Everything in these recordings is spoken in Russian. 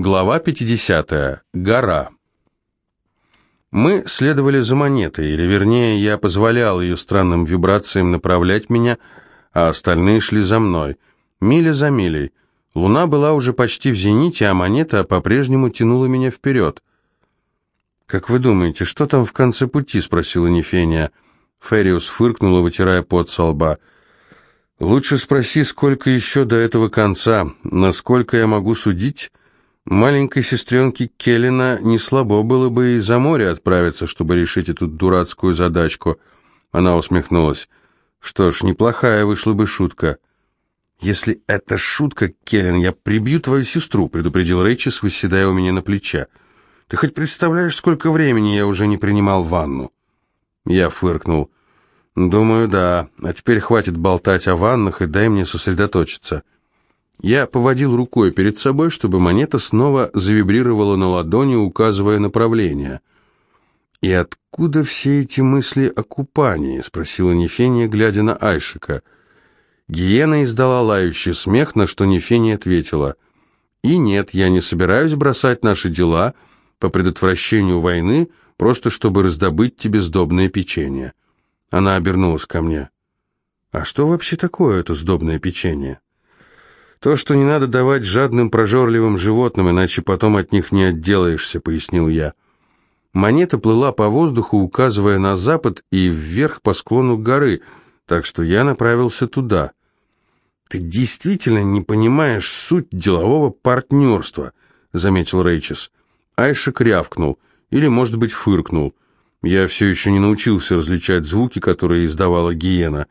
Глава 50. Гора. Мы следовали за монетой, или вернее, я позволял ее странным вибрациям направлять меня, а остальные шли за мной. Миля за милей. Луна была уже почти в зените, а монета по-прежнему тянула меня вперед. «Как вы думаете, что там в конце пути?» — спросила Нефения. Фериус фыркнула, вытирая пот со лба. «Лучше спроси, сколько еще до этого конца. Насколько я могу судить...» Маленькой сестренке Келлина не слабо было бы и за море отправиться, чтобы решить эту дурацкую задачку. Она усмехнулась. Что ж, неплохая вышла бы шутка. «Если это шутка, Келлин, я прибью твою сестру», — предупредил Рэйчес, выседая у меня на плече. «Ты хоть представляешь, сколько времени я уже не принимал ванну?» Я фыркнул. «Думаю, да. А теперь хватит болтать о ваннах и дай мне сосредоточиться». Я поводил рукой перед собой, чтобы монета снова завибрировала на ладони, указывая направление. «И откуда все эти мысли о купании?» — спросила Нефения, глядя на Айшика. Гиена издала лающий смех, на что Нефения ответила. «И нет, я не собираюсь бросать наши дела по предотвращению войны, просто чтобы раздобыть тебе сдобное печенье». Она обернулась ко мне. «А что вообще такое это сдобное печенье?» «То, что не надо давать жадным прожорливым животным, иначе потом от них не отделаешься», — пояснил я. Монета плыла по воздуху, указывая на запад и вверх по склону горы, так что я направился туда. «Ты действительно не понимаешь суть делового партнерства», — заметил Рейчес. Айшек рявкнул, или, может быть, фыркнул. Я все еще не научился различать звуки, которые издавала гиена.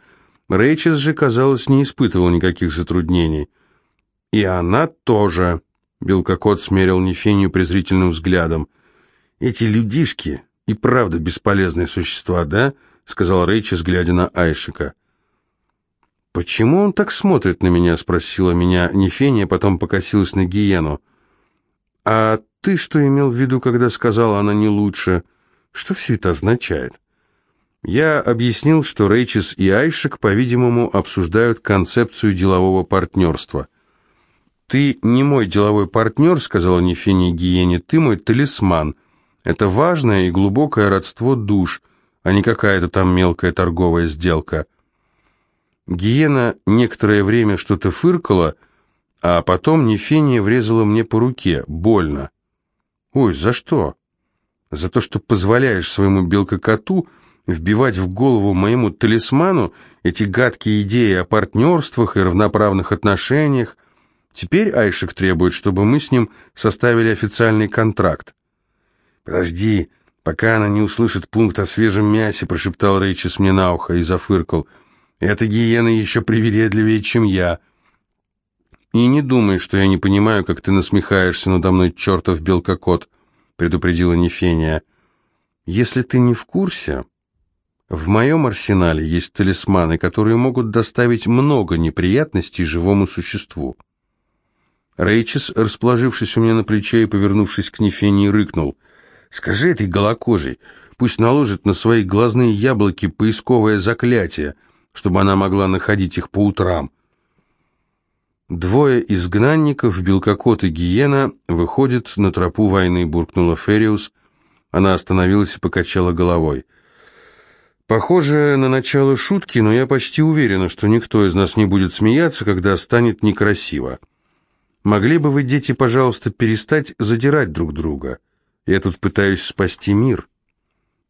Рейчес же, казалось, не испытывал никаких затруднений. «И она тоже», — Белкокот смерил Нефению презрительным взглядом. «Эти людишки и правда бесполезные существа, да?» — сказал Рейчес, глядя на Айшика. «Почему он так смотрит на меня?» — спросила меня Нефения, потом покосилась на гиену. «А ты что имел в виду, когда сказала она не лучше? Что все это означает?» Я объяснил, что Рейчес и Айшик, по-видимому, обсуждают концепцию делового партнерства — «Ты не мой деловой партнер», — сказала Нефения Гиене, — «ты мой талисман. Это важное и глубокое родство душ, а не какая-то там мелкая торговая сделка». Гиена некоторое время что-то фыркала, а потом Нефения врезала мне по руке, больно. «Ой, за что?» «За то, что позволяешь своему белкокоту вбивать в голову моему талисману эти гадкие идеи о партнерствах и равноправных отношениях, Теперь Айшик требует, чтобы мы с ним составили официальный контракт. «Подожди, пока она не услышит пункт о свежем мясе», — прошептал Рейчес мне на ухо и зафыркал. «Эта гиена еще привередливее, чем я». «И не думай, что я не понимаю, как ты насмехаешься надо мной, чертов белкокот», — предупредила Нефения. «Если ты не в курсе...» В моем арсенале есть талисманы, которые могут доставить много неприятностей живому существу. Рейчес, расположившись у меня на плече и повернувшись к Нефении, рыкнул. «Скажи этой голокожей, пусть наложит на свои глазные яблоки поисковое заклятие, чтобы она могла находить их по утрам». «Двое изгнанников, Белкокот и Гиена, выходят на тропу войны», — буркнула Фериус. Она остановилась и покачала головой. «Похоже на начало шутки, но я почти уверена, что никто из нас не будет смеяться, когда станет некрасиво». Могли бы вы, дети, пожалуйста, перестать задирать друг друга? Я тут пытаюсь спасти мир.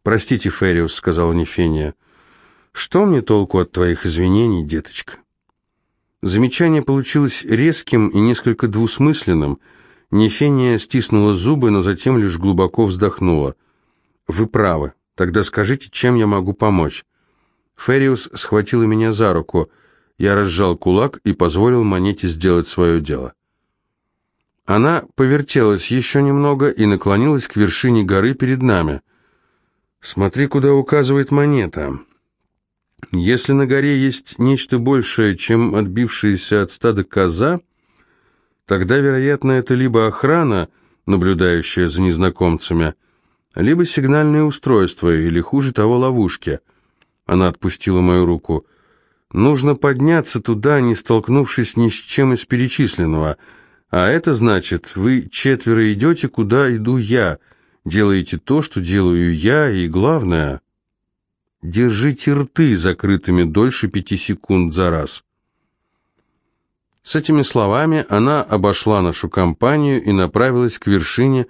Простите, Фериус, сказала Нефения. Что мне толку от твоих извинений, деточка? Замечание получилось резким и несколько двусмысленным. Нефения стиснула зубы, но затем лишь глубоко вздохнула. «Вы правы. Тогда скажите, чем я могу помочь?» Фериус схватила меня за руку. Я разжал кулак и позволил монете сделать свое дело. Она повертелась еще немного и наклонилась к вершине горы перед нами. «Смотри, куда указывает монета. Если на горе есть нечто большее, чем отбившаяся от стада коза, тогда, вероятно, это либо охрана, наблюдающая за незнакомцами, либо сигнальное устройство, или, хуже того, ловушки». Она отпустила мою руку. «Нужно подняться туда, не столкнувшись ни с чем из перечисленного». А это значит, вы четверо идете, куда иду я, делаете то, что делаю я, и главное, держите рты закрытыми дольше пяти секунд за раз. С этими словами она обошла нашу компанию и направилась к вершине,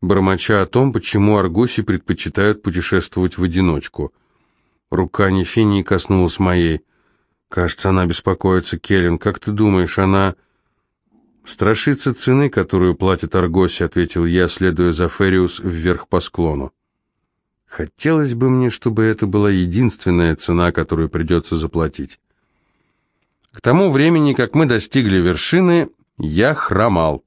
бормоча о том, почему аргоси предпочитают путешествовать в одиночку. Рука Нефении коснулась моей. «Кажется, она беспокоится, Келлен. Как ты думаешь, она...» «Страшится цены, которую платит Аргоси», — ответил я, следуя за Фериус вверх по склону. «Хотелось бы мне, чтобы это была единственная цена, которую придется заплатить». К тому времени, как мы достигли вершины, я хромал.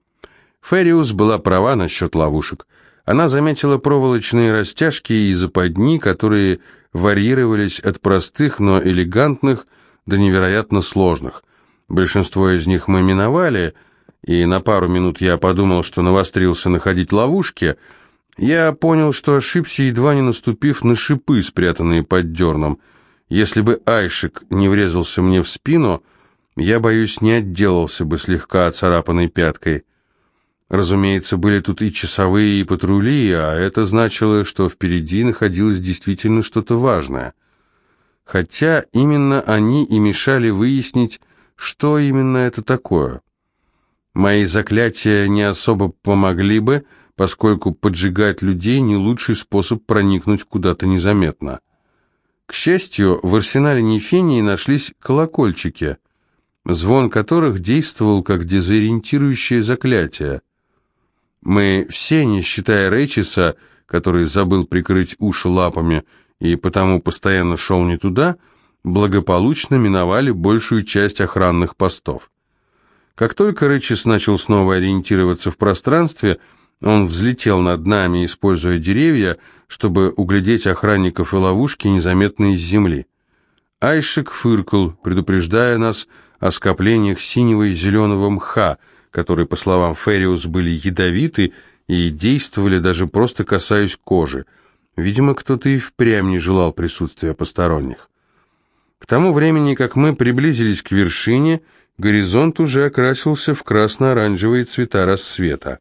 Фериус была права насчет ловушек. Она заметила проволочные растяжки и западни, которые варьировались от простых, но элегантных до невероятно сложных. Большинство из них мы миновали, и на пару минут я подумал, что навострился находить ловушки. Я понял, что ошибся, едва не наступив на шипы, спрятанные под дерном. Если бы Айшик не врезался мне в спину, я, боюсь, не отделался бы слегка оцарапанной пяткой. Разумеется, были тут и часовые, и патрули, а это значило, что впереди находилось действительно что-то важное. Хотя именно они и мешали выяснить, что именно это такое. Мои заклятия не особо помогли бы, поскольку поджигать людей не лучший способ проникнуть куда-то незаметно. К счастью, в арсенале Нефении нашлись колокольчики – звон которых действовал как дезориентирующее заклятие. Мы все, не считая Рейчиса, который забыл прикрыть уши лапами и потому постоянно шел не туда, благополучно миновали большую часть охранных постов. Как только Рэчис начал снова ориентироваться в пространстве, он взлетел над нами, используя деревья, чтобы углядеть охранников и ловушки, незаметные с земли. Айшик фыркал, предупреждая нас о скоплениях синего и зеленого мха, которые, по словам Фериус, были ядовиты и действовали даже просто касаясь кожи. Видимо, кто-то и впрямь не желал присутствия посторонних. К тому времени, как мы приблизились к вершине, горизонт уже окрасился в красно-оранжевые цвета рассвета.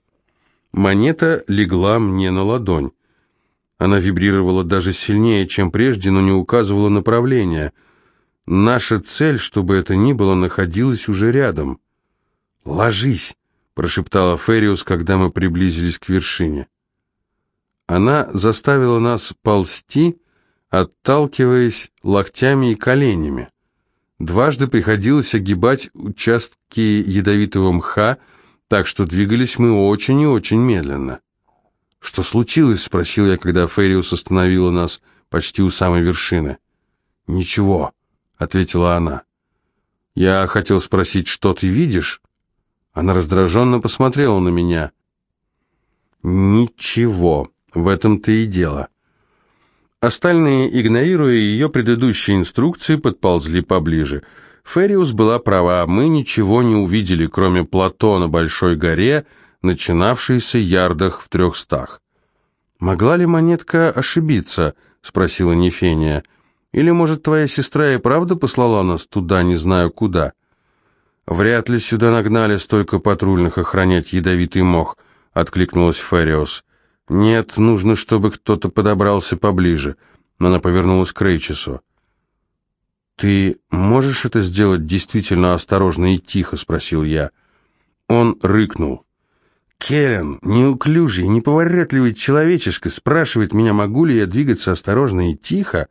Монета легла мне на ладонь. Она вибрировала даже сильнее, чем прежде, но не указывала направления — Наша цель, чтобы это ни было, находилась уже рядом. «Ложись!» — прошептала Фериус, когда мы приблизились к вершине. Она заставила нас ползти, отталкиваясь локтями и коленями. Дважды приходилось огибать участки ядовитого мха, так что двигались мы очень и очень медленно. «Что случилось?» — спросил я, когда Фериус остановила нас почти у самой вершины. «Ничего», ответила она. Я хотел спросить, что ты видишь? Она раздраженно посмотрела на меня. Ничего, в этом-то и дело. Остальные, игнорируя ее предыдущие инструкции, подползли поближе. Фериус была права, мы ничего не увидели, кроме плато на большой горе, начинавшейся ярдах в трехстах. «Могла ли монетка ошибиться?» — спросила Нефения. Или, может, твоя сестра и правда послала нас туда, не знаю куда? Вряд ли сюда нагнали столько патрульных охранять ядовитый мох, откликнулась Фериос. Нет, нужно, чтобы кто-то подобрался поближе. Она повернулась к Рейчесу. «Ты можешь это сделать действительно осторожно и тихо?» — спросил я. Он рыкнул. «Келлен, неуклюжий, неповоротливый человечишка, спрашивает меня, могу ли я двигаться осторожно и тихо?»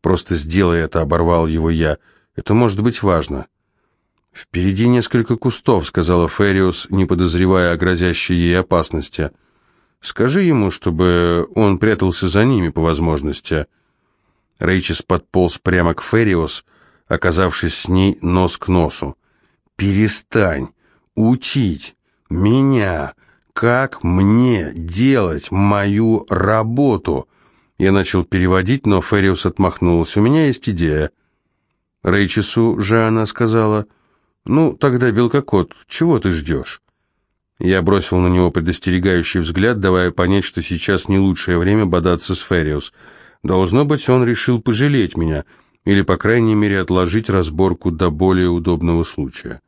«Просто сделай это», — оборвал его я. «Это может быть важно». «Впереди несколько кустов», — сказала Фериус, не подозревая о грозящей ей опасности. «Скажи ему, чтобы он прятался за ними по возможности». Рейчес подполз прямо к Фериус, оказавшись с ней нос к носу. «Перестань учить меня, как мне делать мою работу», я начал переводить, но Фериус отмахнулась. «У меня есть идея». Рейчесу же она сказала, «Ну, тогда, Белкокот, чего ты ждешь?» Я бросил на него предостерегающий взгляд, давая понять, что сейчас не лучшее время бодаться с Фериус. Должно быть, он решил пожалеть меня, или, по крайней мере, отложить разборку до более удобного случая.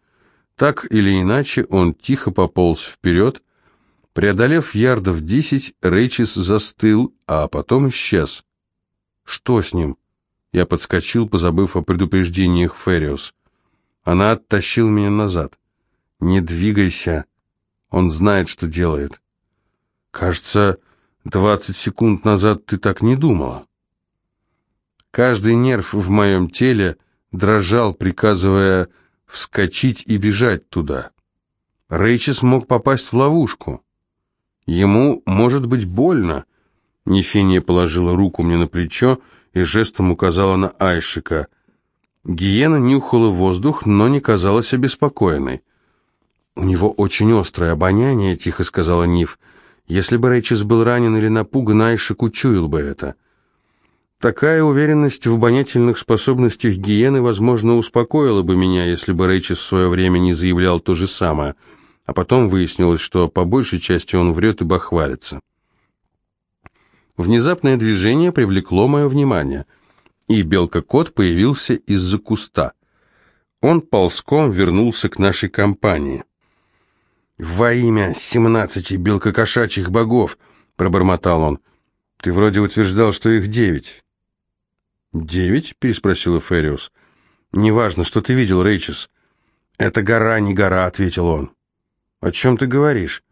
Так или иначе, он тихо пополз вперед. Преодолев ярдов десять, Рейчис застыл, а потом исчез. «Что с ним?» Я подскочил, позабыв о предупреждениях Фериус. Она оттащила меня назад. «Не двигайся. Он знает, что делает». «Кажется, двадцать секунд назад ты так не думала». Каждый нерв в моем теле дрожал, приказывая вскочить и бежать туда. Рейчес мог попасть в ловушку. Ему может быть больно. Нефения положила руку мне на плечо и жестом указала на Айшика. Гиена нюхала воздух, но не казалась обеспокоенной. «У него очень острое обоняние», — тихо сказала Ниф. «Если бы Рейчес был ранен или напуган, Айшик учуял бы это». Такая уверенность в обонятельных способностях гиены, возможно, успокоила бы меня, если бы Рейчес в свое время не заявлял то же самое, а потом выяснилось, что по большей части он врет и бахвалится. Внезапное движение привлекло мое внимание, и белка-кот появился из-за куста. Он ползком вернулся к нашей компании. «Во имя семнадцати белкокошачьих богов!» — пробормотал он. «Ты вроде утверждал, что их девять». «Девять?» — переспросила Фериус. «Неважно, что ты видел, Рейчес». «Это гора, не гора», — ответил он. «О чем ты говоришь?»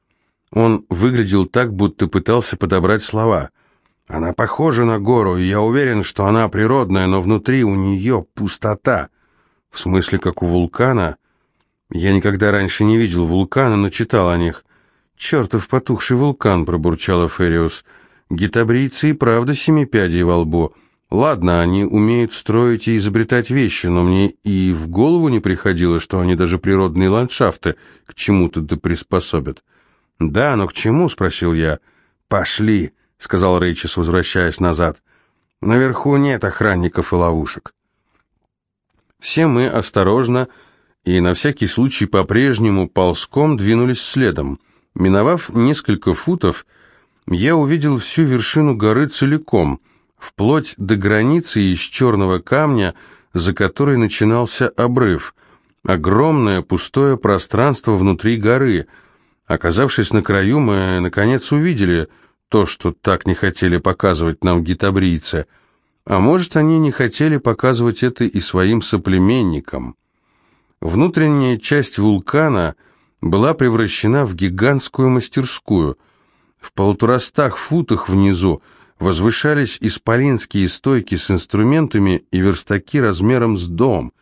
Он выглядел так, будто пытался подобрать слова. «Она похожа на гору, и я уверен, что она природная, но внутри у нее пустота». «В смысле, как у вулкана?» «Я никогда раньше не видел вулкана, но читал о них». «Чертов потухший вулкан», — пробурчала Фериус. «Гитабрийцы и правда семипядей во лбу». Ладно, они умеют строить и изобретать вещи, но мне и в голову не приходило, что они даже природные ландшафты к чему-то да приспособят. «Да, но к чему?» — спросил я. «Пошли», — сказал Рейчес, возвращаясь назад. «Наверху нет охранников и ловушек». Все мы осторожно и на всякий случай по-прежнему ползком двинулись следом. Миновав несколько футов, я увидел всю вершину горы целиком — вплоть до границы из черного камня, за которой начинался обрыв. Огромное пустое пространство внутри горы. Оказавшись на краю, мы, наконец, увидели то, что так не хотели показывать нам гитабрийцы. А может, они не хотели показывать это и своим соплеменникам. Внутренняя часть вулкана была превращена в гигантскую мастерскую. В полуторастах футах внизу возвышались исполинские стойки с инструментами и верстаки размером с дом.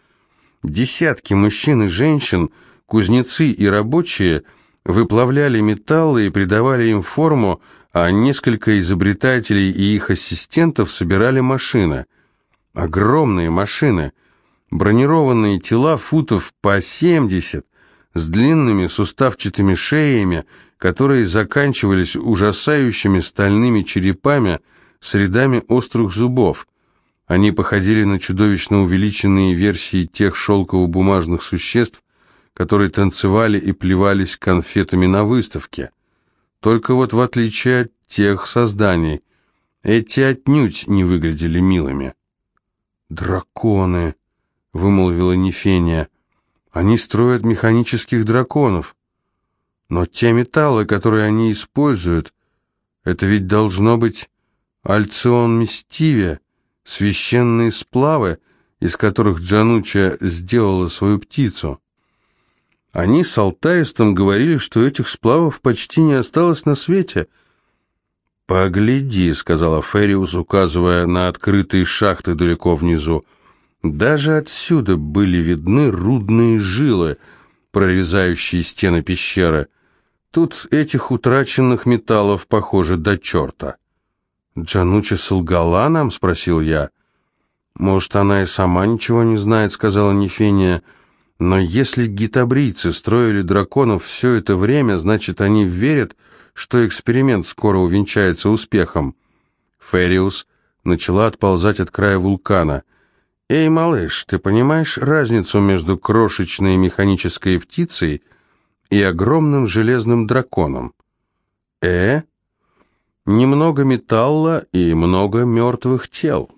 Десятки мужчин и женщин, кузнецы и рабочие выплавляли металлы и придавали им форму, а несколько изобретателей и их ассистентов собирали машины. Огромные машины, бронированные тела футов по 70, с длинными суставчатыми шеями, которые заканчивались ужасающими стальными черепами с рядами острых зубов. Они походили на чудовищно увеличенные версии тех шелково-бумажных существ, которые танцевали и плевались конфетами на выставке. Только вот в отличие от тех созданий, эти отнюдь не выглядели милыми. «Драконы!» — вымолвила Нефения. «Они строят механических драконов». Но те металлы, которые они используют, это ведь должно быть альцион мистивия, священные сплавы, из которых Джануча сделала свою птицу. Они с алтаристом говорили, что этих сплавов почти не осталось на свете. «Погляди», — сказала Фериус, указывая на открытые шахты далеко внизу. Даже отсюда были видны рудные жилы, прорезающие стены пещеры. Тут этих утраченных металлов, похоже, до черта. «Джануча солгала нам?» — спросил я. «Может, она и сама ничего не знает», — сказала Нефения. «Но если гитабрийцы строили драконов все это время, значит, они верят, что эксперимент скоро увенчается успехом». Фериус начала отползать от края вулкана. «Эй, малыш, ты понимаешь разницу между крошечной механической птицей и огромным железным драконом. Э? Немного металла и много мертвых тел.